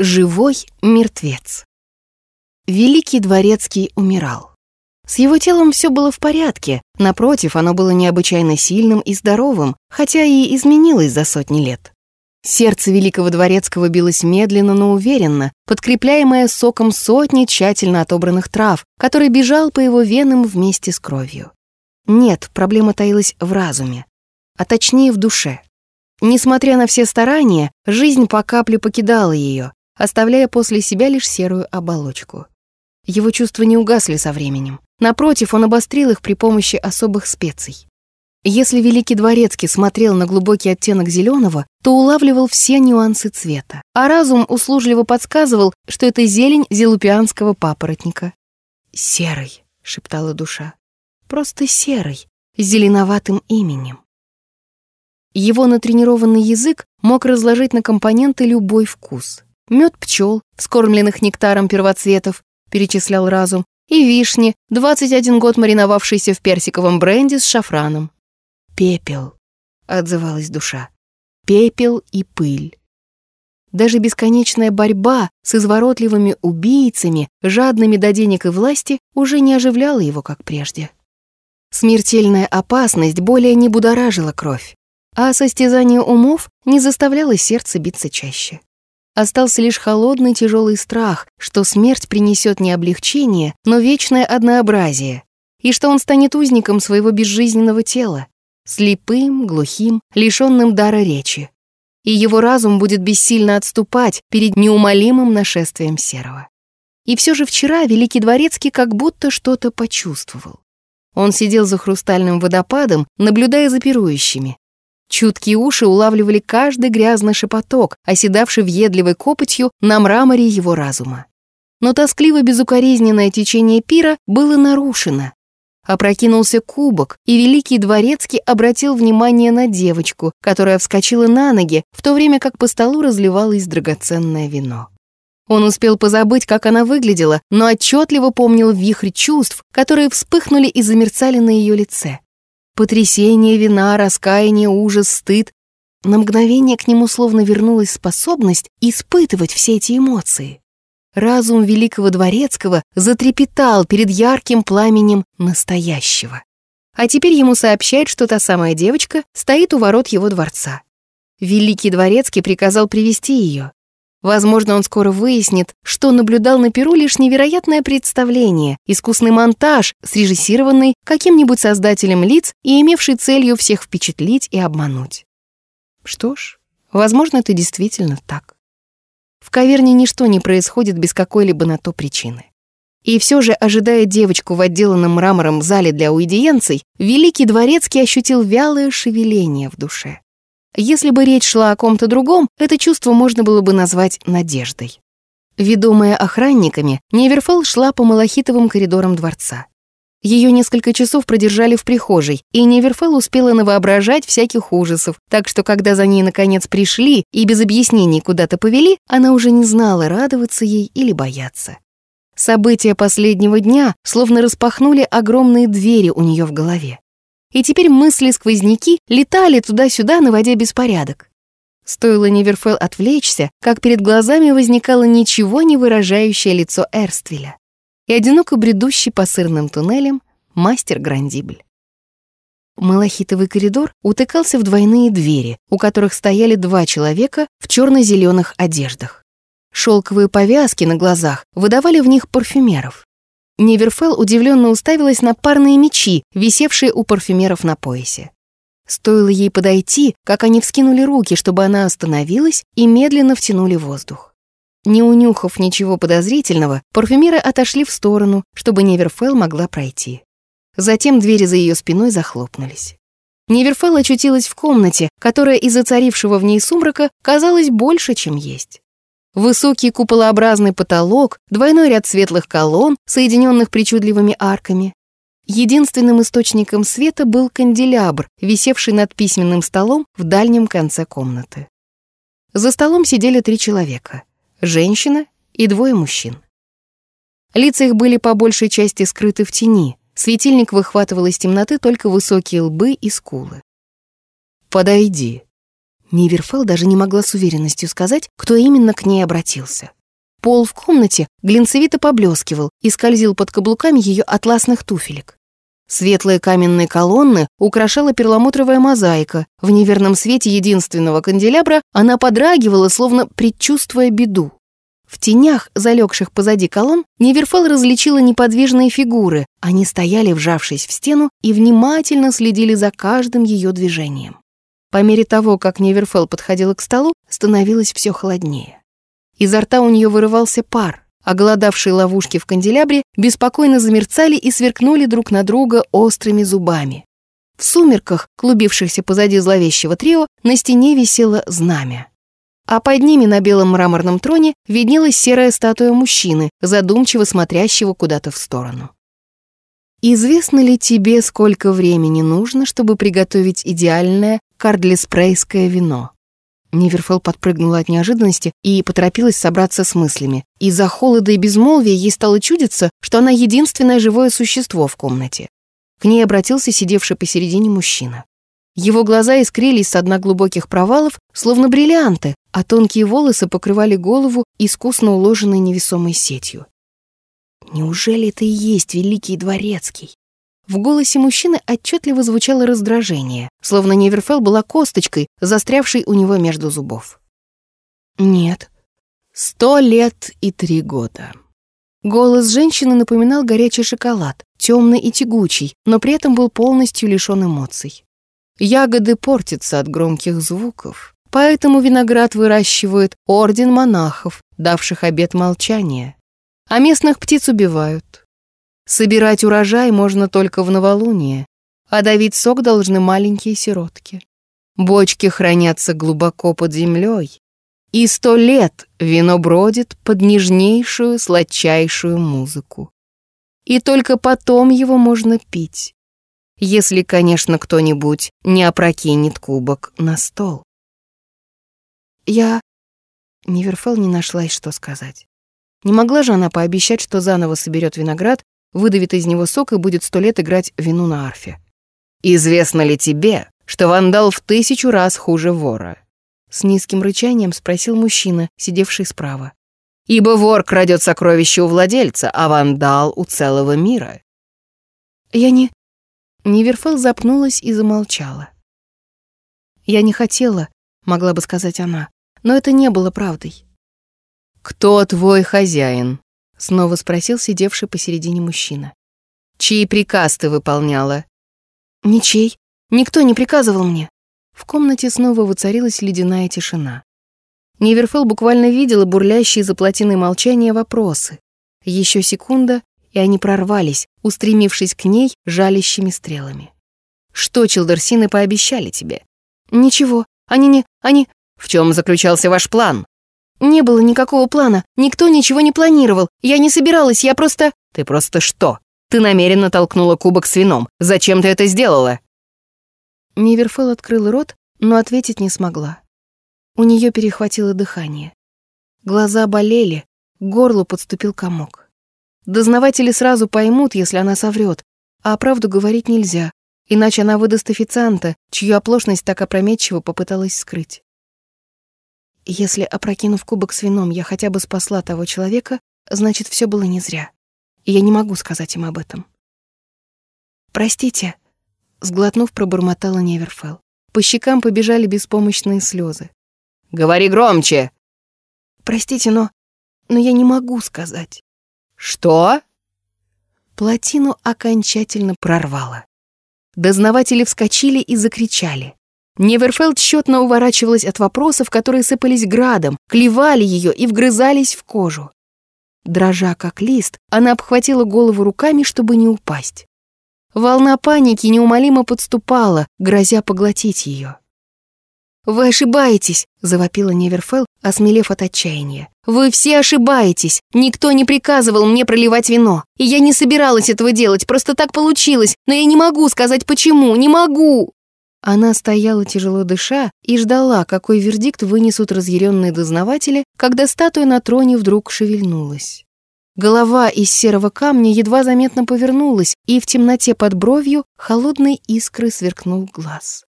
Живой мертвец. Великий дворецкий умирал. С его телом все было в порядке, напротив, оно было необычайно сильным и здоровым, хотя и изменилось за сотни лет. Сердце великого дворецкого билось медленно, но уверенно, подкрепляемое соком сотни тщательно отобранных трав, который бежал по его венам вместе с кровью. Нет, проблема таилась в разуме, а точнее в душе. Несмотря на все старания, жизнь по капле покидала ее, оставляя после себя лишь серую оболочку. Его чувства не угасли со временем. Напротив, он обострил их при помощи особых специй. Если Великий Дворецкий смотрел на глубокий оттенок зеленого, то улавливал все нюансы цвета, а разум услужливо подсказывал, что это зелень зелупианского папоротника. «Серый», — шептала душа, — «просто серый, с зеленоватым именем». Его натренированный язык мог разложить на компоненты любой вкус. Мед пчел, вскормленных нектаром первоцветов, перечислял разум, и вишни, 21 год мариновавшиеся в персиковом бренде с шафраном. «Пепел», — отзывалась душа, — «пепел и пыль». Даже бесконечная борьба с изворотливыми убийцами, жадными до денег и власти, уже не оживляла его, как прежде. Смертельная опасность более не будоражила кровь, а состязание умов не заставляло сердце биться чаще. Остался лишь холодный тяжелый страх, что смерть принесет не облегчение, но вечное однообразие, и что он станет узником своего безжизненного тела, слепым, глухим, лишенным дара речи. И его разум будет бессильно отступать перед неумолимым нашествием серого. И все же вчера Великий Дворецкий как будто что-то почувствовал. Он сидел за хрустальным водопадом, наблюдая за пирующими, Чуткие уши улавливали каждый грязный шепоток, оседавший въедливой копотью на мраморе его разума. Но тоскливо-безукоризненное течение пира было нарушено. Опрокинулся кубок, и великий дворецкий обратил внимание на девочку, которая вскочила на ноги, в то время как по столу разливалось драгоценное вино. Он успел позабыть, как она выглядела, но отчетливо помнил вихрь чувств, которые вспыхнули и замерцали на ее лице. Потрясение, вина, раскаяние, ужас, стыд. На мгновение к нему словно вернулась способность испытывать все эти эмоции. Разум великого дворецкого затрепетал перед ярким пламенем настоящего. А теперь ему сообщают, что та самая девочка стоит у ворот его дворца. Великий дворецкий приказал привести ее. Возможно, он скоро выяснит, что наблюдал на Перу лишь невероятное представление, искусный монтаж, срежиссированный каким-нибудь создателем лиц и имевший целью всех впечатлить и обмануть. Что ж, возможно, это действительно так. В каверне ничто не происходит без какой-либо на то причины. И все же, ожидая девочку в отделанном мрамором зале для уидиенций, великий дворецкий ощутил вялое шевеление в душе. Если бы речь шла о ком-то другом, это чувство можно было бы назвать надеждой. Ведомая охранниками, Неверфелл шла по малахитовым коридорам дворца. Ее несколько часов продержали в прихожей, и Неверфелл успела навоображать всяких ужасов, так что когда за ней наконец пришли и без объяснений куда-то повели, она уже не знала, радоваться ей или бояться. События последнего дня словно распахнули огромные двери у нее в голове и теперь мысли-сквозняки летали туда-сюда, наводя беспорядок. Стоило Неверфелл отвлечься, как перед глазами возникало ничего не выражающее лицо Эрствеля и одиноко бредущий по сырным туннелям мастер Грандибль. Малахитовый коридор утыкался в двойные двери, у которых стояли два человека в черно-зеленых одеждах. Шелковые повязки на глазах выдавали в них парфюмеров. Неверфелл удивленно уставилась на парные мечи, висевшие у парфюмеров на поясе. Стоило ей подойти, как они вскинули руки, чтобы она остановилась, и медленно втянули воздух. Не унюхав ничего подозрительного, парфюмеры отошли в сторону, чтобы Неверфелл могла пройти. Затем двери за ее спиной захлопнулись. Неверфелл очутилась в комнате, которая из-за царившего в ней сумрака казалась больше, чем есть. Высокий куполообразный потолок, двойной ряд светлых колонн, соединенных причудливыми арками. Единственным источником света был канделябр, висевший над письменным столом в дальнем конце комнаты. За столом сидели три человека — женщина и двое мужчин. Лица их были по большей части скрыты в тени, светильник выхватывал из темноты только высокие лбы и скулы. «Подойди», Ниверфелл даже не могла с уверенностью сказать, кто именно к ней обратился. Пол в комнате глинцевито поблескивал и скользил под каблуками ее атласных туфелек. Светлые каменные колонны украшала перламутровая мозаика. В неверном свете единственного канделябра она подрагивала, словно предчувствуя беду. В тенях, залегших позади колонн, Неверфел различила неподвижные фигуры. Они стояли, вжавшись в стену, и внимательно следили за каждым ее движением. По мере того, как Неверфел подходила к столу, становилось все холоднее. Изо рта у нее вырывался пар, а голодавшие ловушки в канделябре беспокойно замерцали и сверкнули друг на друга острыми зубами. В сумерках, клубившихся позади зловещего трио, на стене висело знамя. А под ними на белом мраморном троне виднелась серая статуя мужчины, задумчиво смотрящего куда-то в сторону. «Известно ли тебе, сколько времени нужно, чтобы приготовить идеальное кардлиспрейское вино?» Ниверфелл подпрыгнула от неожиданности и поторопилась собраться с мыслями. Из-за холода и безмолвия ей стало чудиться, что она единственное живое существо в комнате. К ней обратился сидевший посередине мужчина. Его глаза искрились с дна глубоких провалов, словно бриллианты, а тонкие волосы покрывали голову искусно уложенной невесомой сетью. Неужели это и есть великий дворецкий? В голосе мужчины отчетливо звучало раздражение, словно Неверфелл была косточкой, застрявшей у него между зубов. Нет. Сто лет и три года. Голос женщины напоминал горячий шоколад, темный и тягучий, но при этом был полностью лишен эмоций. Ягоды портятся от громких звуков, поэтому виноград выращивают орден монахов, давших обет молчания. А местных птиц убивают, Собирать урожай можно только в новолуние, а давить сок должны маленькие сиротки. Бочки хранятся глубоко под землей, и сто лет вино бродит под нежнейшую, сладчайшую музыку. И только потом его можно пить, если, конечно, кто-нибудь не опрокинет кубок на стол. Я... Неверфел не нашлась, что сказать. Не могла же она пообещать, что заново соберет виноград выдавит из него сок и будет сто лет играть вину на арфе. «Известно ли тебе, что вандал в тысячу раз хуже вора?» С низким рычанием спросил мужчина, сидевший справа. «Ибо вор крадет сокровища у владельца, а вандал у целого мира». «Я не...» Ниверфел запнулась и замолчала. «Я не хотела», — могла бы сказать она, но это не было правдой. «Кто твой хозяин?» Снова спросил сидевший посередине мужчина. «Чей приказ ты выполняла?» «Ничей. Никто не приказывал мне». В комнате снова воцарилась ледяная тишина. Неверфелл буквально видела бурлящие за плотиной молчания вопросы. Еще секунда, и они прорвались, устремившись к ней жалящими стрелами. «Что Челдерсины пообещали тебе?» «Ничего. Они не... Они...» «В чем заключался ваш план?» «Не было никакого плана, никто ничего не планировал. Я не собиралась, я просто...» «Ты просто что? Ты намеренно толкнула кубок с вином. Зачем ты это сделала?» Неверфел открыл рот, но ответить не смогла. У нее перехватило дыхание. Глаза болели, к горлу подступил комок. Дознаватели сразу поймут, если она соврет, а правду говорить нельзя, иначе она выдаст официанта, чью оплошность так опрометчиво попыталась скрыть. Если, опрокинув кубок с вином, я хотя бы спасла того человека, значит, все было не зря. И я не могу сказать им об этом. «Простите», — сглотнув, пробормотала Неверфелл. По щекам побежали беспомощные слезы. «Говори громче!» «Простите, но... но я не могу сказать». «Что?» Плотину окончательно прорвало. Дознаватели вскочили и закричали. Неверфелд тщетно уворачивалась от вопросов, которые сыпались градом, клевали ее и вгрызались в кожу. Дрожа как лист, она обхватила голову руками, чтобы не упасть. Волна паники неумолимо подступала, грозя поглотить ее. «Вы ошибаетесь!» — завопила Неверфелл, осмелев от отчаяния. «Вы все ошибаетесь! Никто не приказывал мне проливать вино! И я не собиралась этого делать, просто так получилось, но я не могу сказать почему, не могу!» Она стояла тяжело дыша и ждала, какой вердикт вынесут разъяренные дознаватели, когда статуя на троне вдруг шевельнулась. Голова из серого камня едва заметно повернулась, и в темноте под бровью холодной искры сверкнул глаз.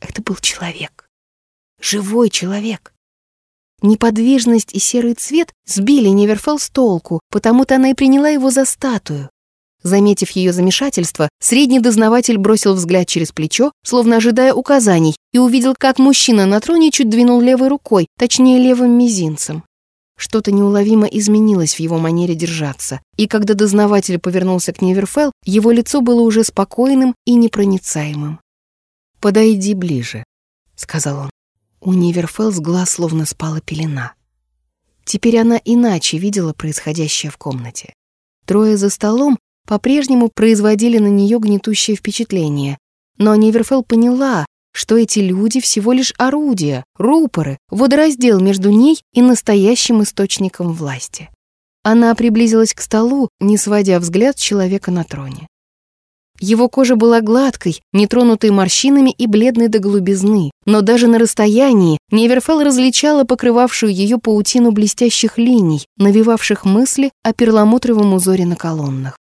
Это был человек. живой человек. Неподвижность и серый цвет сбили Неверфелл с толку, потому-то она и приняла его за статую. Заметив ее замешательство, средний дознаватель бросил взгляд через плечо, словно ожидая указаний, и увидел, как мужчина на троне чуть двинул левой рукой, точнее левым мизинцем. Что-то неуловимо изменилось в его манере держаться, и когда дознаватель повернулся к Неверфелл, его лицо было уже спокойным и непроницаемым. «Подойди ближе», — сказал он. У Неверфелл с глаз словно спала пелена. Теперь она иначе видела происходящее в комнате. Трое за столом по-прежнему производили на нее гнетущее впечатление, но Неверфелл поняла, что эти люди всего лишь орудия, рупоры, водораздел между ней и настоящим источником власти. Она приблизилась к столу, не сводя взгляд с человека на троне. Его кожа была гладкой, нетронутой морщинами и бледной до голубизны, но даже на расстоянии Неверфелл различала покрывавшую ее паутину блестящих линий, навевавших мысли о перламутровом узоре на колоннах.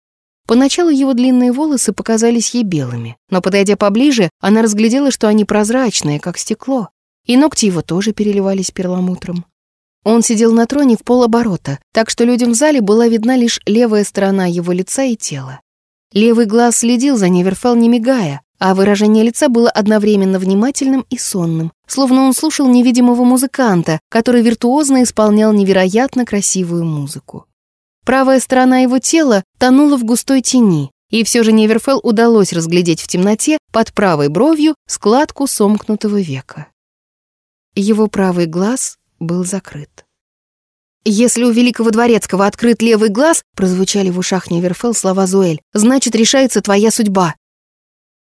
Поначалу его длинные волосы показались ей белыми, но, подойдя поближе, она разглядела, что они прозрачные, как стекло, и ногти его тоже переливались перламутром. Он сидел на троне в полоборота, так что людям в зале была видна лишь левая сторона его лица и тела. Левый глаз следил за Неверфелл, не мигая, а выражение лица было одновременно внимательным и сонным, словно он слушал невидимого музыканта, который виртуозно исполнял невероятно красивую музыку. Правая сторона его тела тонула в густой тени, и все же Неверфелл удалось разглядеть в темноте под правой бровью складку сомкнутого века. Его правый глаз был закрыт. «Если у великого дворецкого открыт левый глаз», прозвучали в ушах Неверфелл слова Зуэль, «значит, решается твоя судьба».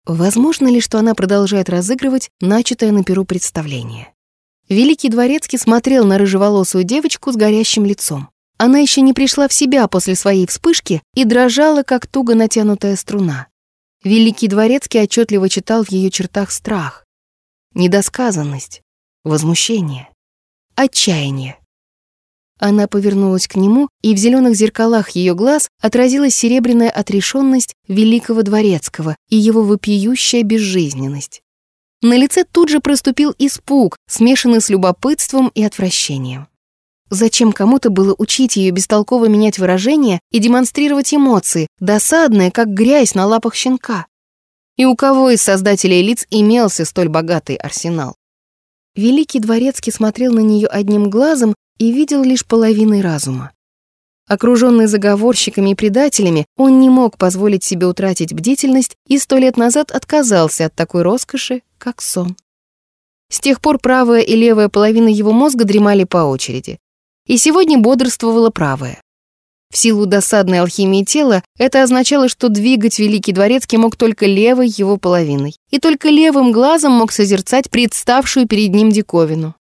Возможно ли, что она продолжает разыгрывать начатое на перу представление? Великий дворецкий смотрел на рыжеволосую девочку с горящим лицом. Она еще не пришла в себя после своей вспышки и дрожала, как туго натянутая струна. Великий дворецкий отчетливо читал в ее чертах страх, недосказанность, возмущение, отчаяние. Она повернулась к нему, и в зеленых зеркалах ее глаз отразилась серебряная отрешенность великого дворецкого и его вопиющая безжизненность. На лице тут же проступил испуг, смешанный с любопытством и отвращением. Зачем кому-то было учить ее бестолково менять выражения и демонстрировать эмоции, досадные, как грязь на лапах щенка? И у кого из создателей лиц имелся столь богатый арсенал? Великий дворецкий смотрел на нее одним глазом и видел лишь половиной разума. Окруженный заговорщиками и предателями, он не мог позволить себе утратить бдительность и сто лет назад отказался от такой роскоши, как сон. С тех пор правая и левая половина его мозга дремали по очереди. И сегодня бодрствовала правая. В силу досадной алхимии тела это означало, что двигать Великий Дворецкий мог только левой его половиной, и только левым глазом мог созерцать представшую перед ним диковину.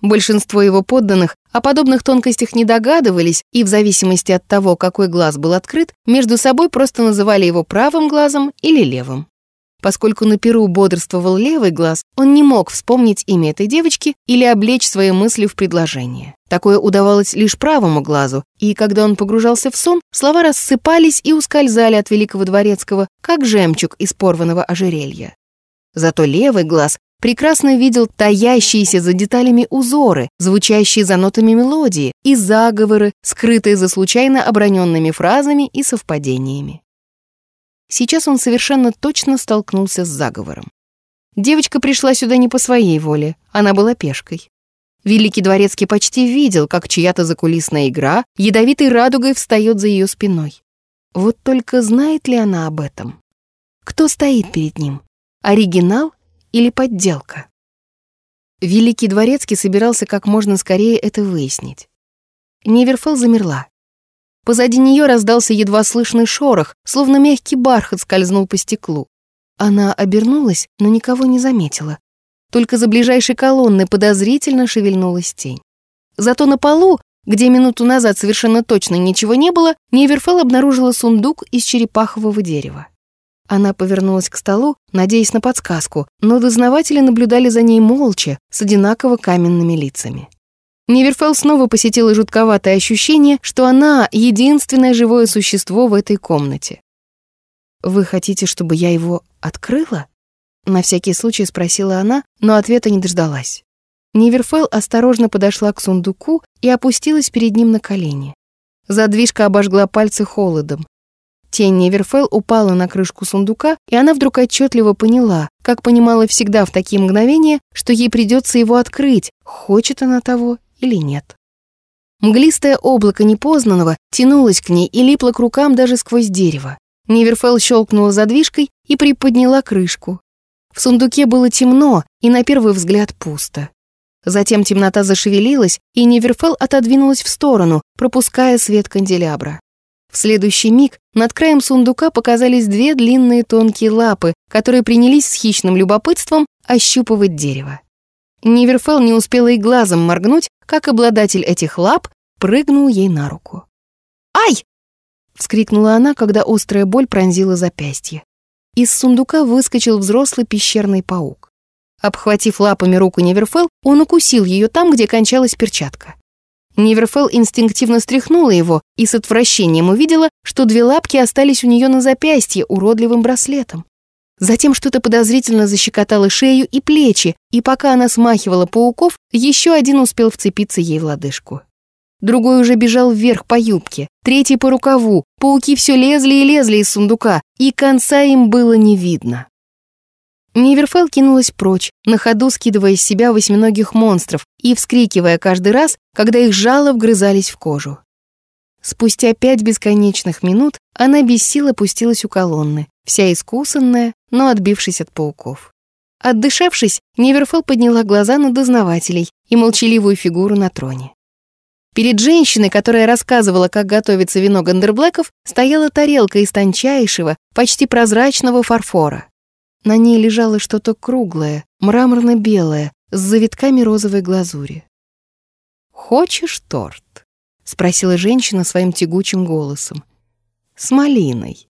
Большинство его подданных о подобных тонкостях не догадывались и в зависимости от того, какой глаз был открыт, между собой просто называли его правым глазом или левым. Поскольку на перу бодрствовал левый глаз, он не мог вспомнить имя этой девочки или облечь свои мысли в предложение. Такое удавалось лишь правому глазу, и когда он погружался в сон, слова рассыпались и ускользали от великого дворецкого, как жемчуг из порванного ожерелья. Зато левый глаз прекрасно видел таящиеся за деталями узоры, звучащие за нотами мелодии, и заговоры, скрытые за случайно оброненными фразами и совпадениями. Сейчас он совершенно точно столкнулся с заговором. Девочка пришла сюда не по своей воле, она была пешкой. Великий дворецкий почти видел, как чья-то закулисная игра ядовитой радугой встает за ее спиной. Вот только знает ли она об этом? Кто стоит перед ним? Оригинал или подделка? Великий дворецкий собирался как можно скорее это выяснить. Неверфелл замерла. Позади нее раздался едва слышный шорох, словно мягкий бархат скользнул по стеклу. Она обернулась, но никого не заметила. Только за ближайшей колонной подозрительно шевельнулась тень. Зато на полу, где минуту назад совершенно точно ничего не было, Неверфелл обнаружила сундук из черепахового дерева. Она повернулась к столу, надеясь на подсказку, но дознаватели наблюдали за ней молча, с одинаково каменными лицами. Неверфелл снова посетила жутковатое ощущение, что она — единственное живое существо в этой комнате. «Вы хотите, чтобы я его открыла?» На всякий случай спросила она, но ответа не дождалась. Ниверфелл осторожно подошла к сундуку и опустилась перед ним на колени. Задвижка обожгла пальцы холодом. Тень Неверфелл упала на крышку сундука, и она вдруг отчетливо поняла, как понимала всегда в такие мгновения, что ей придется его открыть, хочет она того или нет. Мглистое облако непознанного тянулось к ней и липло к рукам даже сквозь дерево. Неверфелл щелкнула задвижкой и приподняла крышку. В сундуке было темно и на первый взгляд пусто. Затем темнота зашевелилась, и Неверфелл отодвинулась в сторону, пропуская свет канделябра. В следующий миг над краем сундука показались две длинные тонкие лапы, которые принялись с хищным любопытством ощупывать дерево. Неверфелл не успела и глазом моргнуть, как обладатель этих лап прыгнул ей на руку. «Ай!» — вскрикнула она, когда острая боль пронзила запястье. Из сундука выскочил взрослый пещерный паук. Обхватив лапами руку Неверфелл, он укусил ее там, где кончалась перчатка. Неверфелл инстинктивно стряхнула его и с отвращением увидела, что две лапки остались у нее на запястье уродливым браслетом. Затем что-то подозрительно защекотало шею и плечи, и пока она смахивала пауков, еще один успел вцепиться ей в лодыжку. Другой уже бежал вверх по юбке, третий по рукаву, пауки все лезли и лезли из сундука, и конца им было не видно. Ниверфелл кинулась прочь, на ходу скидывая с себя восьминогих монстров и вскрикивая каждый раз, когда их жало вгрызались в кожу. Спустя пять бесконечных минут она без сил опустилась у колонны, вся искусанная, но отбившись от пауков. Отдышавшись, Неверфелл подняла глаза на дознавателей и молчаливую фигуру на троне. Перед женщиной, которая рассказывала, как готовится вино Гандерблэков, стояла тарелка из тончайшего, почти прозрачного фарфора. На ней лежало что-то круглое, мраморно-белое, с завитками розовой глазури. «Хочешь торт?» — спросила женщина своим тягучим голосом. «С малиной».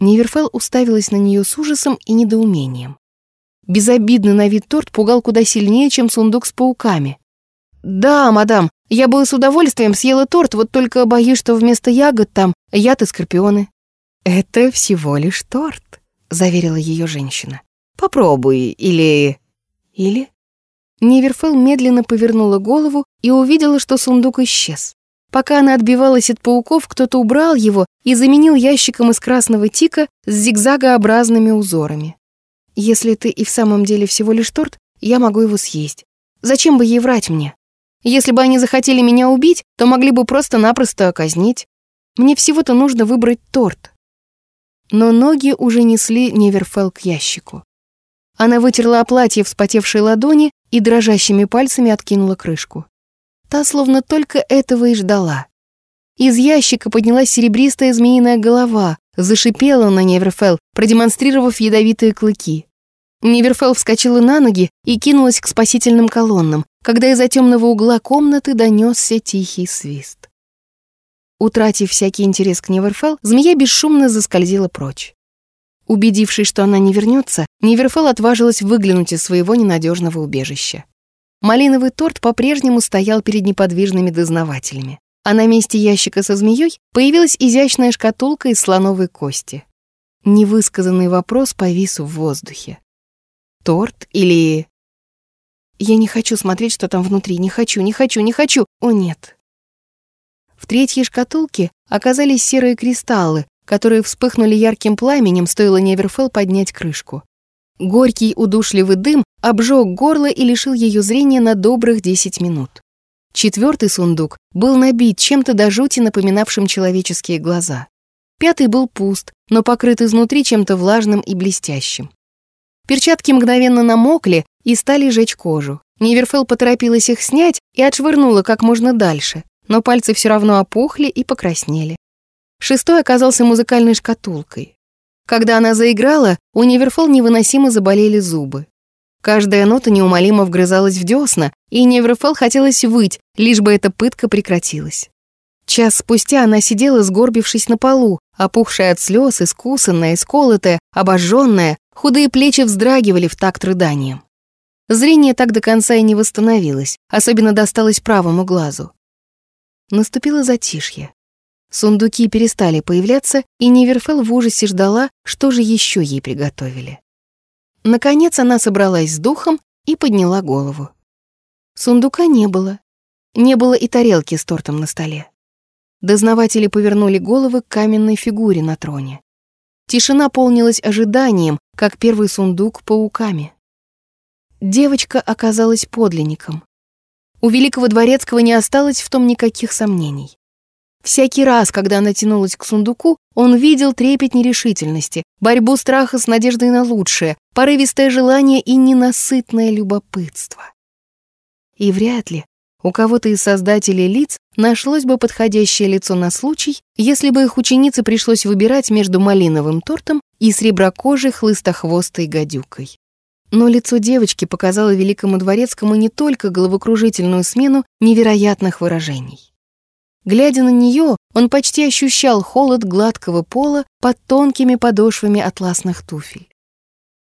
Неверфелл уставилась на нее с ужасом и недоумением. Безобидный на вид торт пугал куда сильнее, чем сундук с пауками. «Да, мадам, я бы с удовольствием съела торт, вот только боюсь, что вместо ягод там яд и скорпионы». «Это всего лишь торт», — заверила ее женщина. «Попробуй, или...» «Или...» Неверфелл медленно повернула голову и увидела, что сундук исчез. Пока она отбивалась от пауков, кто-то убрал его и заменил ящиком из красного тика с зигзагообразными узорами. Если ты и в самом деле всего лишь торт, я могу его съесть. Зачем бы ей врать мне? Если бы они захотели меня убить, то могли бы просто-напросто казнить. Мне всего-то нужно выбрать торт. Но ноги уже несли Неверфелл к ящику. Она вытерла о платье вспотевшей ладони и дрожащими пальцами откинула крышку. Та словно только этого и ждала. Из ящика поднялась серебристая змеиная голова, зашипела на Неверфелл, продемонстрировав ядовитые клыки. Неверфелл вскочила на ноги и кинулась к спасительным колоннам, когда из-за темного угла комнаты донесся тихий свист. Утратив всякий интерес к Неверфелл, змея бесшумно заскользила прочь. Убедившись, что она не вернется, Неверфелл отважилась выглянуть из своего ненадежного убежища. Малиновый торт по-прежнему стоял перед неподвижными дознавателями, а на месте ящика со змеей появилась изящная шкатулка из слоновой кости. Невысказанный вопрос повис в воздухе. Торт или... Я не хочу смотреть, что там внутри, не хочу, не хочу, не хочу. О, нет. В третьей шкатулке оказались серые кристаллы, которые вспыхнули ярким пламенем, стоило Неверфелл поднять крышку. Горький удушливый дым обжег горло и лишил ее зрения на добрых 10 минут. Четвертый сундук был набит чем-то до жути напоминавшим человеческие глаза. Пятый был пуст, но покрыт изнутри чем-то влажным и блестящим. Перчатки мгновенно намокли и стали жечь кожу. Неверфелл поторопилась их снять и отшвырнула как можно дальше, но пальцы все равно опухли и покраснели. Шестой оказался музыкальной шкатулкой. Когда она заиграла, у Неверфол невыносимо заболели зубы. Каждая нота неумолимо вгрызалась в десна, и Неверфол хотелось выть, лишь бы эта пытка прекратилась. Час спустя она сидела, сгорбившись на полу, опухшая от слез, искусанная, исколотая, обожженная, худые плечи вздрагивали в такт рыданием. Зрение так до конца и не восстановилось, особенно досталось правому глазу. Наступило затишье. Сундуки перестали появляться, и Неверфел в ужасе ждала, что же еще ей приготовили. Наконец она собралась с духом и подняла голову. Сундука не было. Не было и тарелки с тортом на столе. Дознаватели повернули головы к каменной фигуре на троне. Тишина полнилась ожиданием, как первый сундук пауками. Девочка оказалась подлинником. У великого дворецкого не осталось в том никаких сомнений. Всякий раз, когда она тянулась к сундуку, он видел трепет нерешительности, борьбу страха с надеждой на лучшее, порывистое желание и ненасытное любопытство. И вряд ли у кого-то из создателей лиц нашлось бы подходящее лицо на случай, если бы их ученице пришлось выбирать между малиновым тортом и среброкожей хлыстохвостой гадюкой. Но лицо девочки показало великому дворецкому не только головокружительную смену невероятных выражений. Глядя на нее, он почти ощущал холод гладкого пола под тонкими подошвами атласных туфель.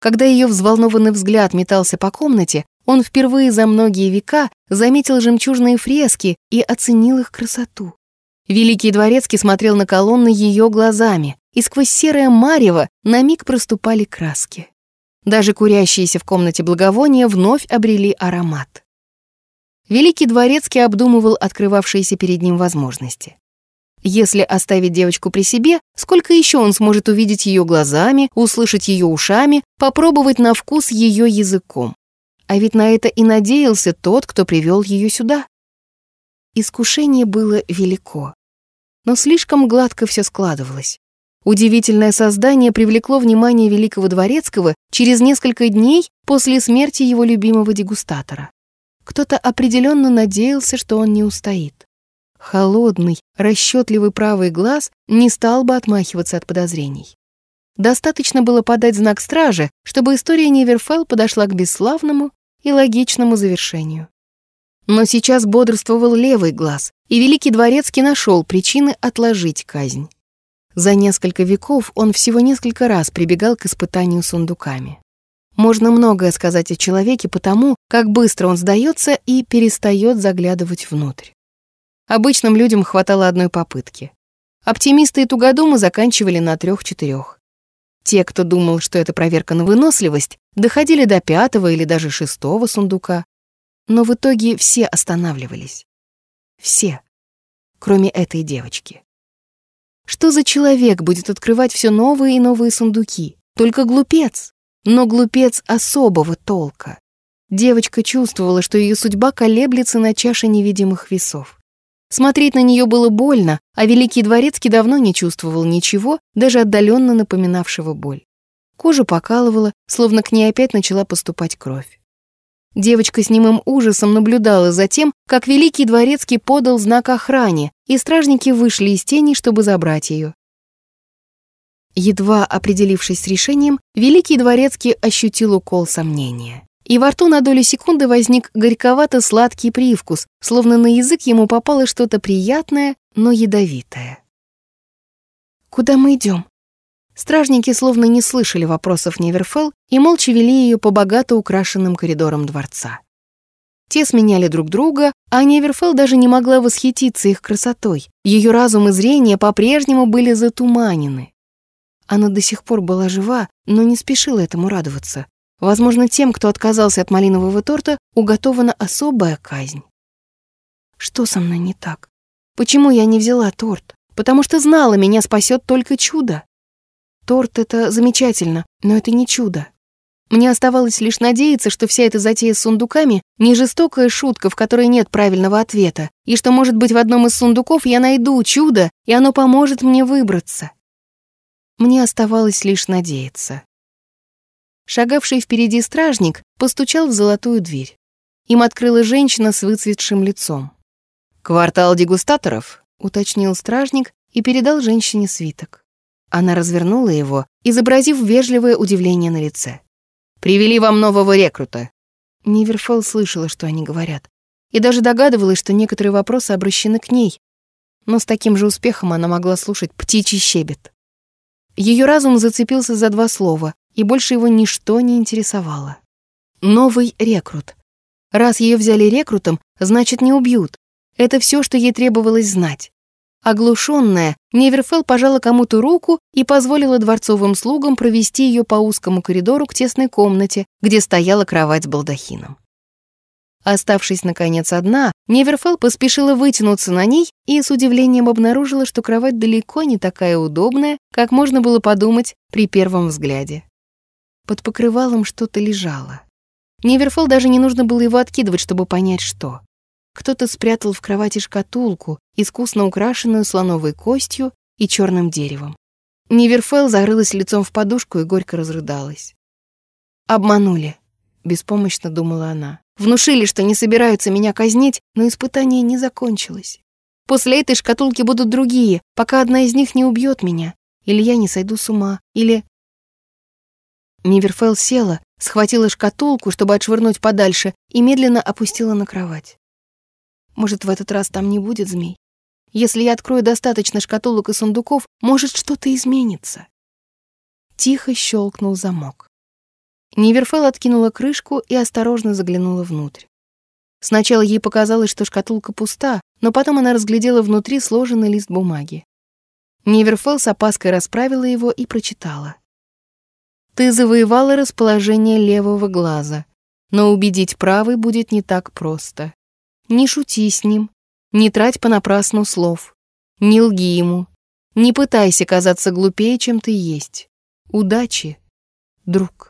Когда ее взволнованный взгляд метался по комнате, он впервые за многие века заметил жемчужные фрески и оценил их красоту. Великий дворецкий смотрел на колонны ее глазами, и сквозь серое марево на миг проступали краски. Даже курящиеся в комнате благовония вновь обрели аромат. Великий Дворецкий обдумывал открывавшиеся перед ним возможности. Если оставить девочку при себе, сколько еще он сможет увидеть ее глазами, услышать ее ушами, попробовать на вкус ее языком? А ведь на это и надеялся тот, кто привел ее сюда. Искушение было велико. Но слишком гладко все складывалось. Удивительное создание привлекло внимание великого дворецкого через несколько дней после смерти его любимого дегустатора. Кто-то определенно надеялся, что он не устоит. Холодный, расчетливый правый глаз не стал бы отмахиваться от подозрений. Достаточно было подать знак страже, чтобы история Неверфелл подошла к бесславному и логичному завершению. Но сейчас бодрствовал левый глаз, и Великий Дворецкий нашел причины отложить казнь. За несколько веков он всего несколько раз прибегал к испытанию сундуками. Можно многое сказать о человеке потому, как быстро он сдается и перестает заглядывать внутрь. Обычным людям хватало одной попытки. Оптимисты и тугодумы заканчивали на трех-четырех. Те, кто думал, что это проверка на выносливость, доходили до пятого или даже шестого сундука. Но в итоге все останавливались. Все, кроме этой девочки. Что за человек будет открывать все новые и новые сундуки? Только глупец но глупец особого толка. Девочка чувствовала, что ее судьба колеблется на чаше невидимых весов. Смотреть на нее было больно, а Великий Дворецкий давно не чувствовал ничего, даже отдаленно напоминавшего боль. Кожа покалывала, словно к ней опять начала поступать кровь. Девочка с немым ужасом наблюдала за тем, как Великий Дворецкий подал знак охране, и стражники вышли из тени, чтобы забрать ее. Едва определившись с решением, Великий Дворецкий ощутил укол сомнения. И во рту на долю секунды возник горьковато-сладкий привкус, словно на язык ему попало что-то приятное, но ядовитое. «Куда мы идем?» Стражники словно не слышали вопросов Неверфелл и молча вели ее по богато украшенным коридорам дворца. Те сменяли друг друга, а Неверфелл даже не могла восхититься их красотой. Ее разум и зрение по-прежнему были затуманены. Она до сих пор была жива, но не спешила этому радоваться. Возможно, тем, кто отказался от малинового торта, уготована особая казнь. Что со мной не так? Почему я не взяла торт? Потому что знала, меня спасет только чудо. Торт — это замечательно, но это не чудо. Мне оставалось лишь надеяться, что вся эта затея с сундуками — не жестокая шутка, в которой нет правильного ответа, и что, может быть, в одном из сундуков я найду чудо, и оно поможет мне выбраться. Мне оставалось лишь надеяться. Шагавший впереди стражник постучал в золотую дверь. Им открыла женщина с выцветшим лицом. «Квартал дегустаторов», — уточнил стражник и передал женщине свиток. Она развернула его, изобразив вежливое удивление на лице. «Привели вам нового рекрута». Ниверфелл слышала, что они говорят, и даже догадывалась, что некоторые вопросы обращены к ней, но с таким же успехом она могла слушать птичий щебет. Ее разум зацепился за два слова, и больше его ничто не интересовало. Новый рекрут. Раз ее взяли рекрутом, значит, не убьют. Это все, что ей требовалось знать. Оглушенная, Неверфелл пожала кому-то руку и позволила дворцовым слугам провести ее по узкому коридору к тесной комнате, где стояла кровать с балдахином. Оставшись, наконец, одна, Неверфелл поспешила вытянуться на ней и с удивлением обнаружила, что кровать далеко не такая удобная, как можно было подумать при первом взгляде. Под покрывалом что-то лежало. Неверфелл даже не нужно было его откидывать, чтобы понять, что. Кто-то спрятал в кровати шкатулку, искусно украшенную слоновой костью и черным деревом. Неверфелл зарылась лицом в подушку и горько разрыдалась. «Обманули», — беспомощно думала она. «Внушили, что не собираются меня казнить, но испытание не закончилось. После этой шкатулки будут другие, пока одна из них не убьет меня. Или я не сойду с ума, или...» Неверфелл села, схватила шкатулку, чтобы отшвырнуть подальше, и медленно опустила на кровать. Может, в этот раз там не будет змей? Если я открою достаточно шкатулок и сундуков, может, что-то изменится. Тихо щелкнул замок. Ниверфел откинула крышку и осторожно заглянула внутрь. Сначала ей показалось, что шкатулка пуста, но потом она разглядела внутри сложенный лист бумаги. Ниверфел с опаской расправила его и прочитала. «Ты завоевала расположение левого глаза, но убедить правый будет не так просто. Не шути с ним, не трать понапрасну слов, не лги ему, не пытайся казаться глупее, чем ты есть. Удачи, друг.